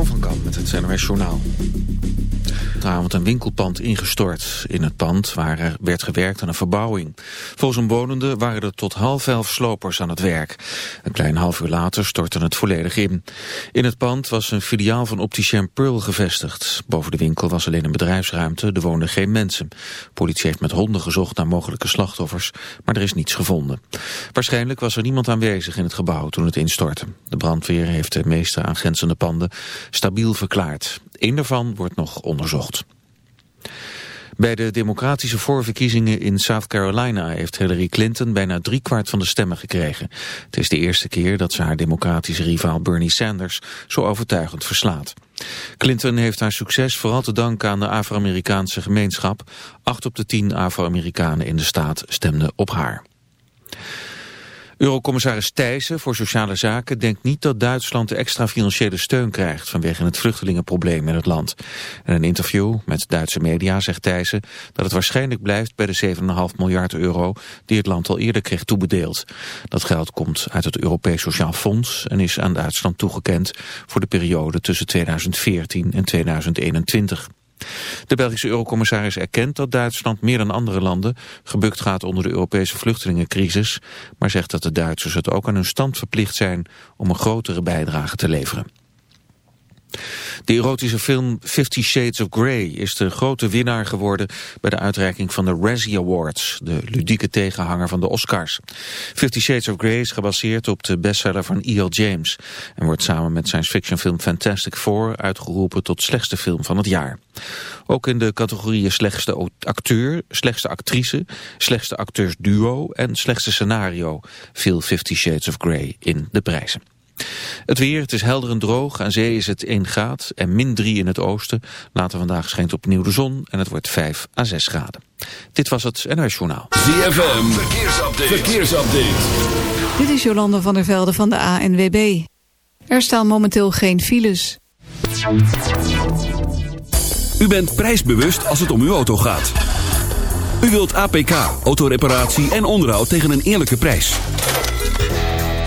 Jeroen van Kamp met het NRS Journaal. Vanavond een winkelpand ingestort. In het pand waar er werd gewerkt aan een verbouwing. Volgens een wonende waren er tot half elf slopers aan het werk. Een klein half uur later stortte het volledig in. In het pand was een filiaal van Opticien Pearl gevestigd. Boven de winkel was alleen een bedrijfsruimte, er woonden geen mensen. Politie heeft met honden gezocht naar mogelijke slachtoffers, maar er is niets gevonden. Waarschijnlijk was er niemand aanwezig in het gebouw toen het instortte. De brandweer heeft de meeste aangrenzende panden stabiel verklaard. Eén daarvan wordt nog onderzocht. Bij de democratische voorverkiezingen in South Carolina heeft Hillary Clinton bijna driekwart van de stemmen gekregen. Het is de eerste keer dat ze haar democratische rivaal Bernie Sanders zo overtuigend verslaat. Clinton heeft haar succes vooral te danken aan de Afro-Amerikaanse gemeenschap. Acht op de tien Afro-Amerikanen in de staat stemden op haar. Eurocommissaris Thijssen voor Sociale Zaken denkt niet dat Duitsland extra financiële steun krijgt vanwege het vluchtelingenprobleem in het land. In een interview met Duitse media zegt Thijssen dat het waarschijnlijk blijft bij de 7,5 miljard euro die het land al eerder kreeg toebedeeld. Dat geld komt uit het Europees Sociaal Fonds en is aan Duitsland toegekend voor de periode tussen 2014 en 2021. De Belgische eurocommissaris erkent dat Duitsland meer dan andere landen gebukt gaat onder de Europese vluchtelingencrisis, maar zegt dat de Duitsers het ook aan hun stand verplicht zijn om een grotere bijdrage te leveren. De erotische film Fifty Shades of Grey is de grote winnaar geworden bij de uitreiking van de Razzie Awards, de ludieke tegenhanger van de Oscars. Fifty Shades of Grey is gebaseerd op de bestseller van E.L. James en wordt samen met science fiction film Fantastic Four uitgeroepen tot slechtste film van het jaar. Ook in de categorieën slechtste acteur, slechtste actrice, slechtste acteursduo en slechtste scenario viel Fifty Shades of Grey in de prijzen. Het weer, het is helder en droog. Aan zee is het 1 graad en min 3 in het oosten. Later vandaag schijnt opnieuw de zon en het wordt 5 à 6 graden. Dit was het NOS Journaal. ZFM, verkeersupdate. verkeersupdate. Dit is Jolande van der Velde van de ANWB. Er staan momenteel geen files. U bent prijsbewust als het om uw auto gaat. U wilt APK, autoreparatie en onderhoud tegen een eerlijke prijs.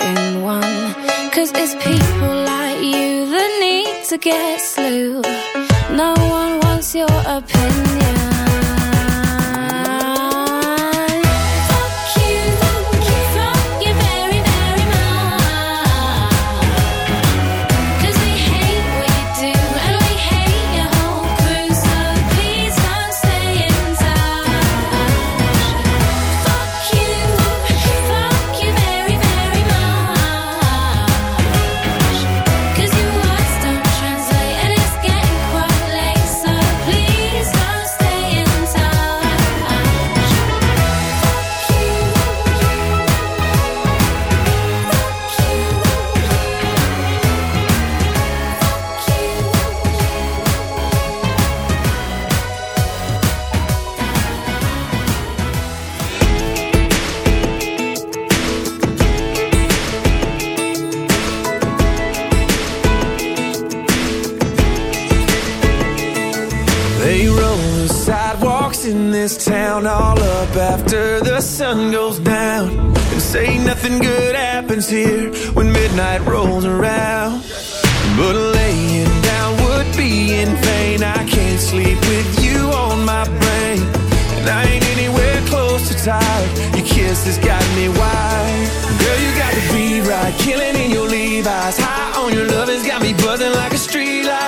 In one. Cause it's people like you that need to get slew. No one wants your opinion. After the sun goes down. And say nothing good happens here when midnight rolls around. But laying down would be in vain. I can't sleep with you on my brain. And I ain't anywhere close to tired. Your kiss has got me wired. Girl, you got to be right. Killing in your Levi's. High on your love has got me buzzing like a street light.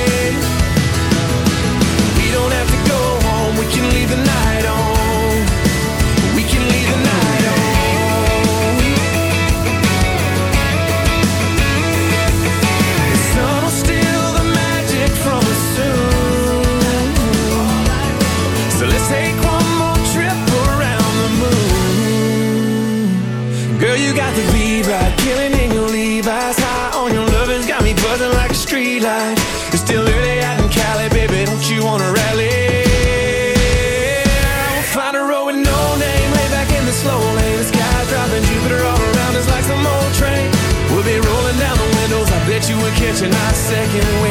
Windows. I bet you will catch a second wind.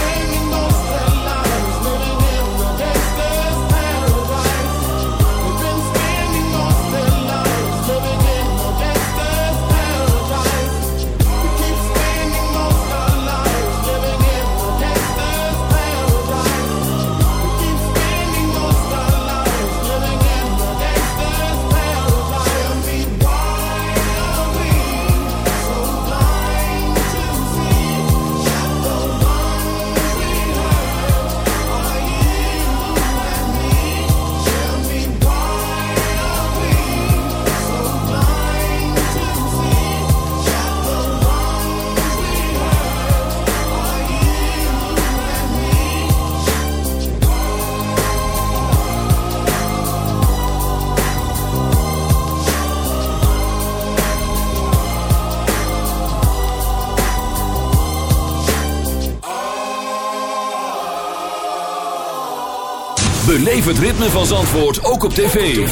Het ritme van Zandvoort ook op tv.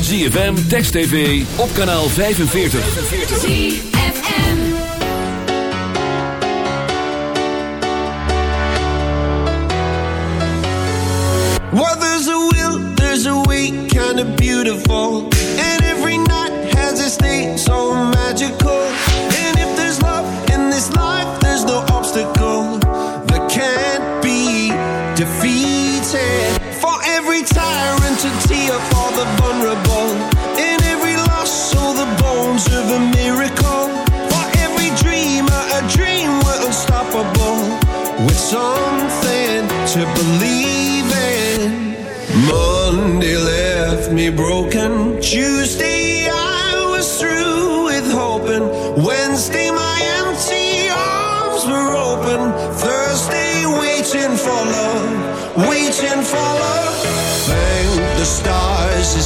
ZFM, Text TV, op kanaal 45. ZFM. Well, there's a will, there's a way, kinda beautiful.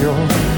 yours.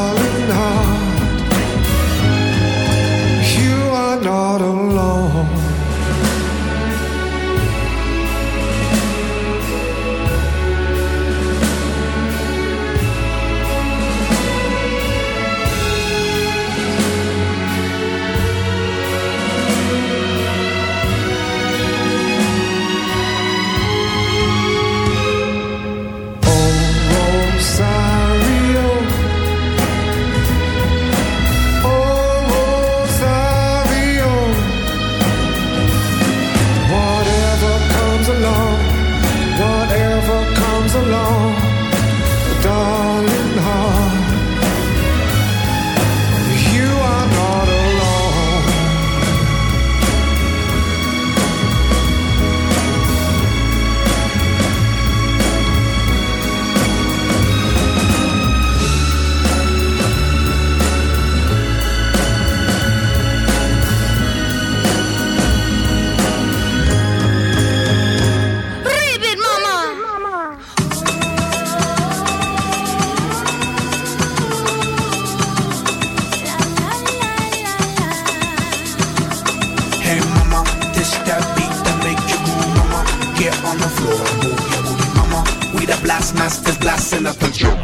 The blast masters blasting up the drum.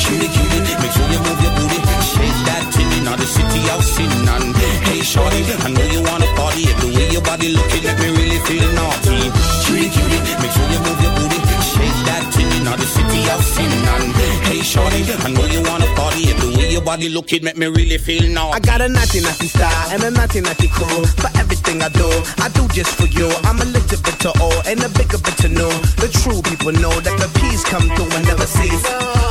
Cutie, cutie, make sure you move your booty. Shake that titty, now the city sin and Hey shorty, I know you wanna party. If the way your body looking, let me really feel naughty. Cutie, cutie, make sure you move your booty. Shake that titty, now the city out sin and Hey shorty, I know you wanna your body looking, make me really feel naughty. I got a naughty naughty style and a naughty naughty crew. For everything I do, I do just for you. I'm a little bit to old and a bigger bit to know. The true people know that the peace come through and never cease.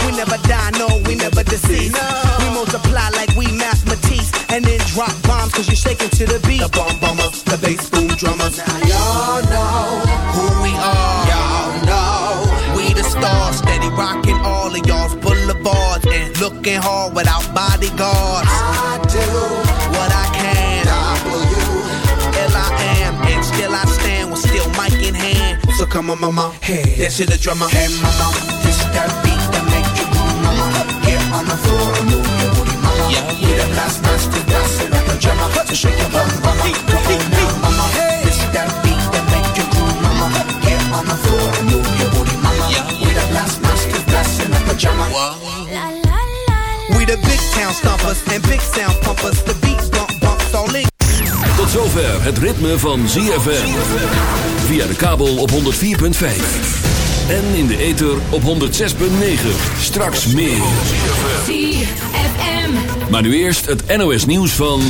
We never die, no, we never deceive. We multiply like we math Matisse and then drop bombs cause you're shaking to the beat. The bomb bombers, the bass boom drummers. Now y'all know and looking hard without bodyguards. I do What I can. Ill I am, and still I stand with still mic in hand. So come on, mama, hey, That's to the drummer. hey, mama, this that beat that make you move, mama. Get on the floor and move your booty, mama. We the blast masters blasting up the drummer. So shake your bum, big sound pumpers. The beat bump bumps all in. Tot zover het ritme van ZFM. Via de kabel op 104.5. En in de ether op 106.9. Straks meer. ZFM. Maar nu eerst het NOS nieuws van...